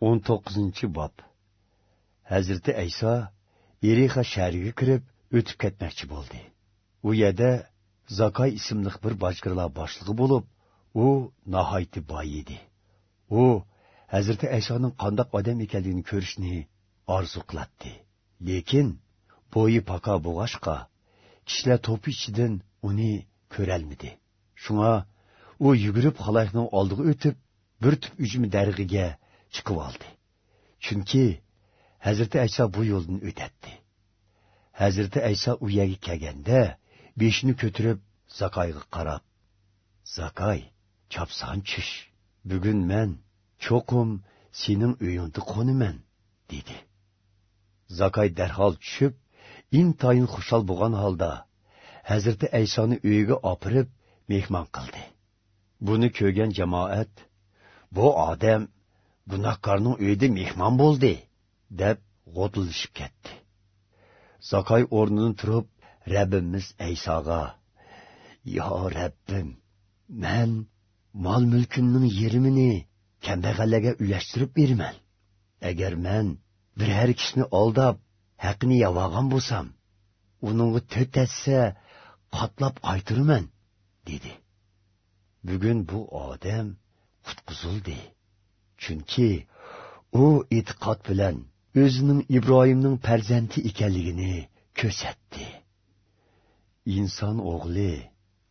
19 bob hazrati ayso erixa shahriga kirib o'tib ketmoqchi bo'ldi. U yerda zakoy ismli bir bojgirlar boshlig'i bo'lib u nihoyatda boy edi. U hazrati aysoning qandoq odam ekanligini ko'rishni orzu qilardi. lekin bo'yi pako bo'g'ashqa kishilar to'pi ichidan uni ko'rolmadi. Shunga u yugurib xaloyiqning oldiga o'tib bir tup ujmi darg'iga chiqib oldi. Chunki hazrati ayso bu yo'ldan o'tadi hazrati ayso u yerga kelganda beshini ko'tirib zakoyga qarab zakoy chopsan chish. Bugun men cho'qim sening uyingda qo'niman dedi. Zakoy darhol tushib intoyin xushal bo'lgan holda hazrati aysoni uyiga opirib mehmon qildi. Buni ko'rgan jamoat bu odam gunohkorning uyida mehmon bo'ldi deb g'o'tilishib ketdi. Zakoy o'rnidan turib rabbimiz aysoga yo rabbim man mol mulkimning yerimini kambag'allarga ulashtirib beraman. Agar man bir har kishini aldab haqini yavogan bo'lsam uningga to'rt qotlab qatlab qaytiraman dedi. Bugun bu odam qutqizildi. Chunki u e'tiqod bilan o'zining ibrohimning farzandi ekanligini ko'rsatdi. Inson o'g'li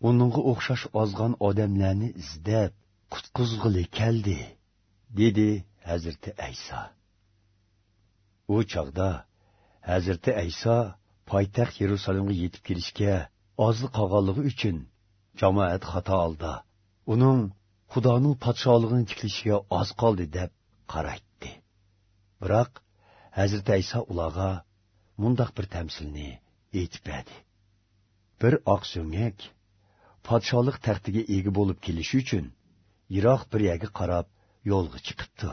uningga o'xshash ozg'on odamlarni izlab qutqizg'ili keldi dedi hazrati ayso. U chog'da hazrati ayso poytaxt yerusalimga yetib kelishga ozli qolganligi uchun jamoat xato oldi. Uning xudoning podsholigini tiklishiga oz qoldi deb qaraytdi. Biroq hazrati ayso ularga mundoq bir tamsilni aytib berdi. Bir oq so'ngak podsholik taxtiga ega bo'lib kelishi uchun yiroq bir yaga qarab yo'lga chiqibdi.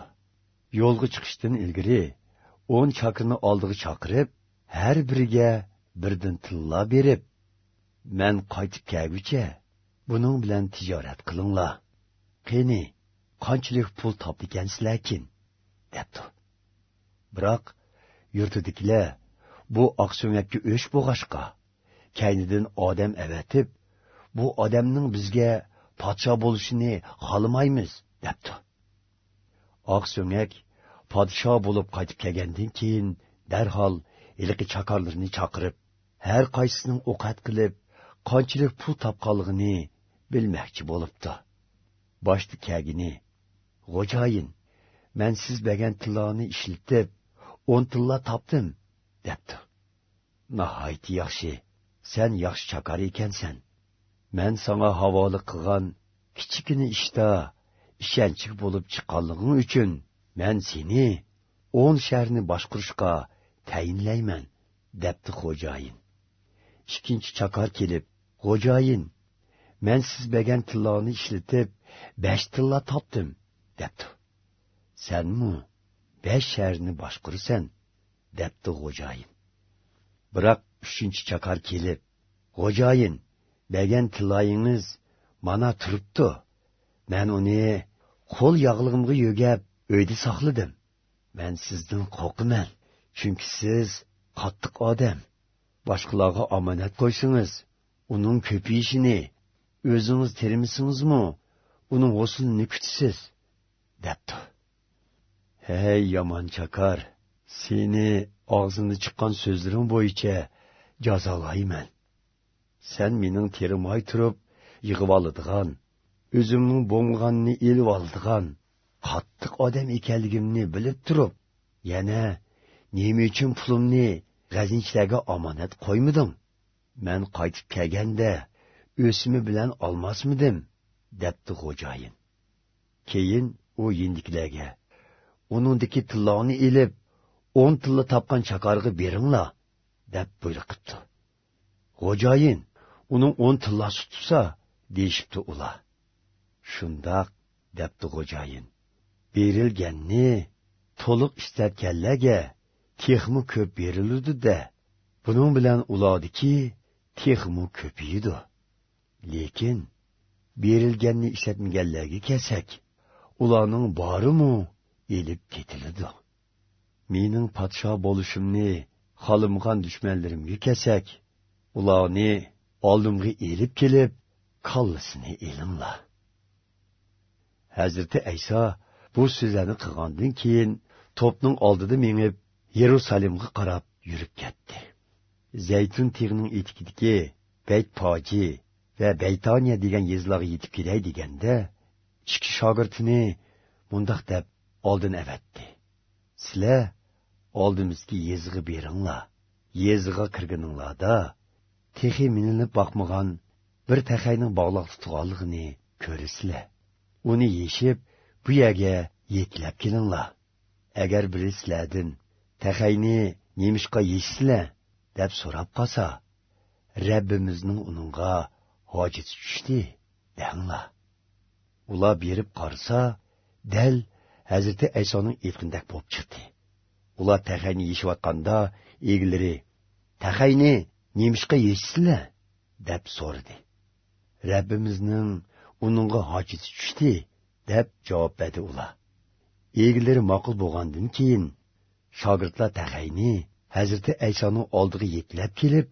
Yo'lga chiqishdan ilgari o'n chakirni oldiga chaqirib har biriga birdan tilla berib man qaytib kelguncha buning bilan tijorat qilinglar. Qani qanchalik pul topdikansizlarkin debdi biroq yurtidikilar bu oqso'ngakka o'sh bo'g'ashqa. Kaynidan odam avatib bu odamning bizga podsho bo'lishini xohlamaymiz debdi oq so'ngak podsho bo'lib qaytib kelgandan keyin darhol ilqi chakorlarni chaqirib har qaysisining o'qat qilib qanchalik pul topqanligini bilmoqchi bo'libdi. Boshda kagini. G'o'jayin man siz bergan tilloni ishlatib o'n tilla topdim debdi. Nihoyat yaxshi sen yaxshi chakar ekansan. Man sanga havoli qilgan kichikina ishda ishonchli bo'lib chiqqanliging uchun man seni o'n shaharni boshqurishga tayinlayman debdi xo'jayin. Ikkinchi chakar kelib xo'jayin men siz bergan tilloni ishlatib besh tilla topdim debdi. Sanmu besh shaharni boshqurasan debdi xo'jayin. Biroq uchinchi chaqar kelib xo'jayin bergan tilloyingiz mana turibdi. Man uni qo'l yog'lig'imga yo'gab uyda saqladim. Man sizdan qo'rqaman chunki siz qattiq odam. Boshqalarga omonat qo'ysangiz uning ko'payishini o'zingiz termisingizmi uning g'uslini kutisiz debdi hey yomon chakar seni og'zini chiqqan so'zlaring bo'yicha jazolayman sen mening terimay turib yig'ib oladigan o'zimning bo'ng'anni elib oladigan qattiq odam ekanligimni bilib turib yana nima uchun pulimni g'azinchilarga omonat qo'ymiding man qaytib kelganda o'simi bilan olmasmidim debdi xo'jayin. Keyin u yindiklarga unindiki tilloni ilib o'n tilla topgan chaqarg'i beringlar deb buyruq qilibdi xo'jayin uning o'n tillasi tutsa deyishibdi ular. Shundoq debdi xo'jayin. Berilganni to'liq istatganlarga texmi ko'p beriludi-da buning bilan ulodiki texmi ko'piydi lekin berilganni ishlatmaganlarga kelsak ularning borimu elib ketiladi. Mening podsho bo'lishimni xolimxon dushmanlarimga kelsak ularni oldimga elib kelib kollasini elimlar hazrati ayso bu so'zlarni qilgandan keyin to'pning oldida mengib yerusalimga qarab yurib ketdi. Zaytun tig'ining etikidagi bayt poji va baytoniya degan yezlarga yetib kelay deganda ikki shogirdini mundoq deb oldin avatdi. Sizlar oldimizga yezg'i beringlar. Yezg'iga kirgininglarda texi minilib boqmagan bir taxayning bog'liq tutganligini ko'rasizlar uni yeshib bu yerga yetlab kelinglar. Agar biri sizlardan taxayni nemishqa yeyishsizlar deb so'rab qolsa rabbimizning uningga hojati tushdi danglar ular berib qarsa dal hazrati aysoning aytgandak bo'lib chiqdi. Ular taxayni yeyishayotganda egilari taxayni nemishqa yeysizlar deb so'radi. Rabbimizning uningga hojati tushdi deb javob berdi ular egilari ma'qul bo'lgandan keyin shogirdlar taxayni hazrati aysoning oldiga yetlab kelib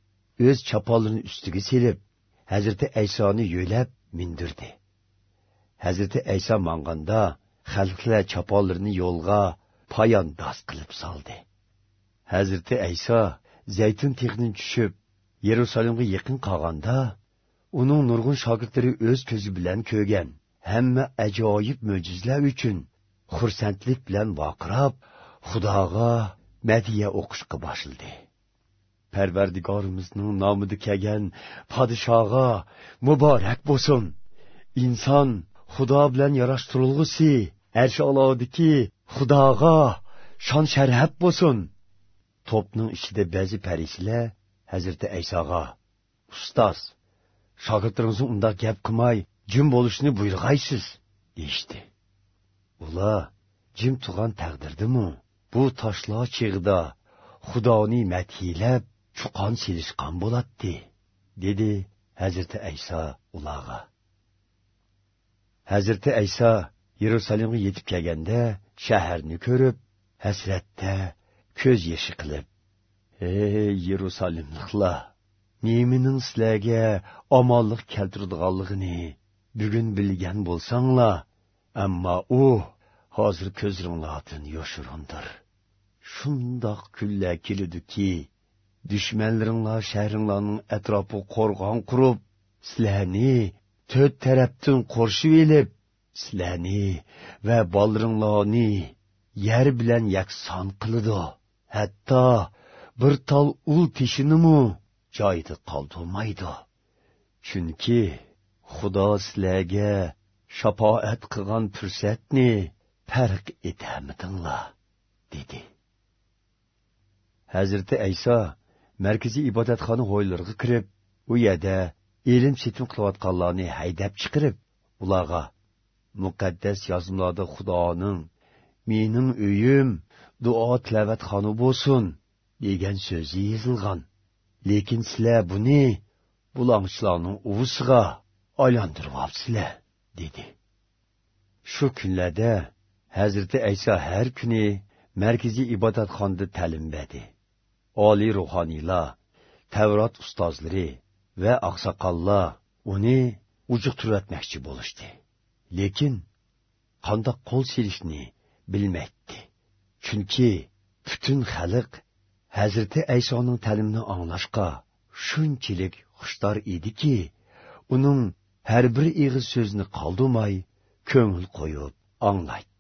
o'z choponlarini ustiga selib Hazreti aysoni yo'lab mindirdi. Hazreti ayso manganda xalqlar choponlarini yo'lga poyandoz qilib soldi. Hazreti ayso zaytun texdan tushib yerusalimga yaqin qolganda uning nurg'un shogirdlari o'z ko'zi bilan ko'rgan hamma ajoyib mo'jizlar uchun xursandlik bilan voqirab xudoga madiya o'qishga boshladi parvardigorimizning nomida kelgan podshoga muborak bo'lsin inson xudo bilan yarashtirilg'usi arsholodiki xudoga shon sharaf bo'lsin to'pning ichida ba'zi parishlar hazrati aysoga ustoz shogirdlaringizni undoq gap qilmay jim bo'lishni buyurg'aysiz deyishdi ular jim turgan taqdirdimi bu toshlar chig'ida xudoni madhiylab chuqon silishqan bo'ladi dedi hazrati ayso ularga hazrati ayso yerusalimga yetib kelganda shaharni ko'rib hasratda ko'z yoshi qilib ey yerusalimliklar nemining sizlarga omonlik keltiradiganligini bugun bilgan bo'lsanglar ammo u hozir ko'zringlardan yoshirindir. Shundoq kunlar kelidiki dushmanlaringlar shahringlarning atrofi qo'rg'on qurib sizlarni to'rt tarafdan qo'rshib elib sizlarni va bolringlarni yer bilan yakson qiladi hatto bir tol ul tishinimu joyida qoldirmaydi chunki xudo sizlarga shafoat qilgan fursatni farq etamidinglar dedi. Hazrati ayso markaziy ibodatxona ho'ylariga kirib u yerda ilm setim qilayotganlarni haydab chiqirib ularga muqaddas yozmalarda xudoning mening uyim duo tilavatxona bo'lsin degan so'zi yozilgan. Lekin sizlar buni bulongchilarning uvisiga aylantiryapsizlar dedi. Shu kunlarda hazrati ayso har kuni markaziy ibodatxonada ta'lim berdi. Oliy ruhoniylar tavrot ustozlari va oqsoqollar uni ujuq turatmoqchi bo'lishdi. Lekin qandoq qo'l silishni bilmaydi. Chunki butun xalq hazrati aysoning ta'limini anglashga shunchalik xushtor ediki uning har bir ig'iz so'zni qoldirmay ko'ngil qo'yib anglaydi